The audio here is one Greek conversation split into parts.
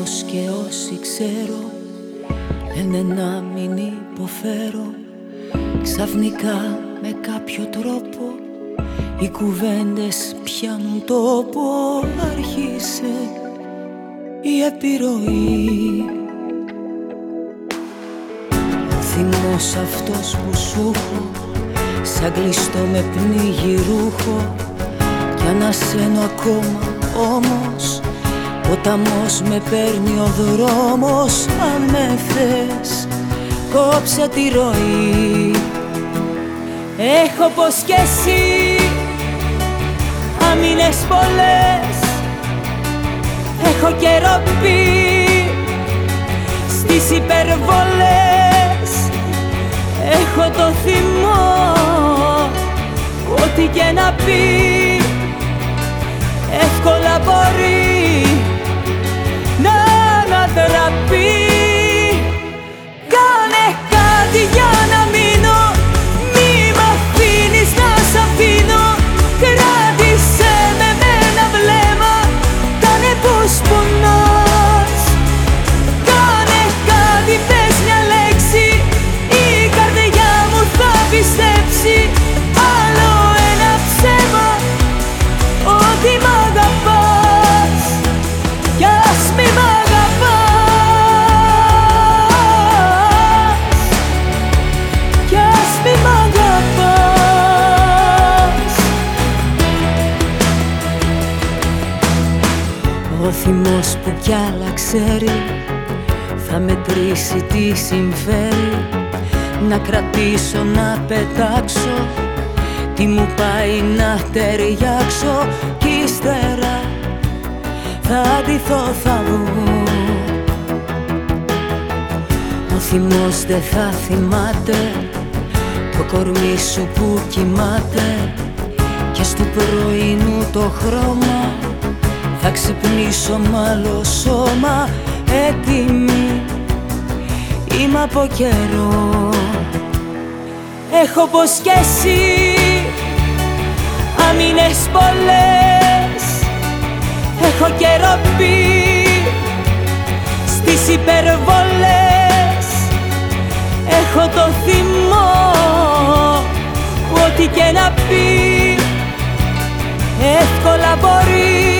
Όμως και όσοι ξέρω Είναι να μην υποφέρω. Ξαφνικά με κάποιο τρόπο Οι κουβέντες πιάνουν τόπο. Άρχισε η επιρροή. Ο θυμός αυτός που σου έχω Σαν κλειστό με πνίγει ρούχο. Κι ανασένω ακόμα Ποταμός με παίρνει ο δρόμος Αν με θες κόψε τη ροή. Έχω πως κι εσύ Άμυνες πολλές Έχω καιρό πει Στις υπερβολές. Έχω το θυμό Ό,τι και να πει Εύκολα μπορεί θυμός που κι άλλα ξέρει Θα μετρήσει τι συμφέρει. Να κρατήσω, να πετάξω Τι μου πάει να ταιριάξω. Κι ύστερα θα ντυθώ, θα βγω. Ο θυμός δεν θα θυμάται Το κορμί σου που κοιμάται. Και στο πρωινού το χρώμα Θα ξυπνήσω μ' άλλο σώμα Έτοιμη. Είμαι από καιρό. Έχω πως κι εσύ. Άμυνες πολλές. Έχω καιρό πει Στις υπερβολές. Έχω το θυμό Ό,τι και να πει Εύκολα μπορεί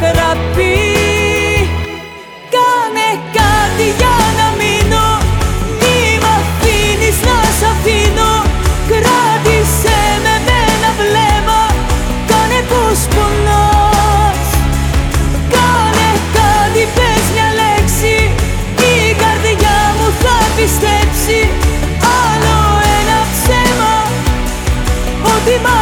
θεραπεί. Κάνε κάτι για να μείνω. Μη μ' αφήνεις να σ' αφήνω. Κράτησε με με ένα βλέμμα. Κάνε πως πονάς. Κάνε κάτι πες μια λέξη. Η καρδιά μου θα πιστέψει. Άλλο ένα ψέμα. Ότι μ'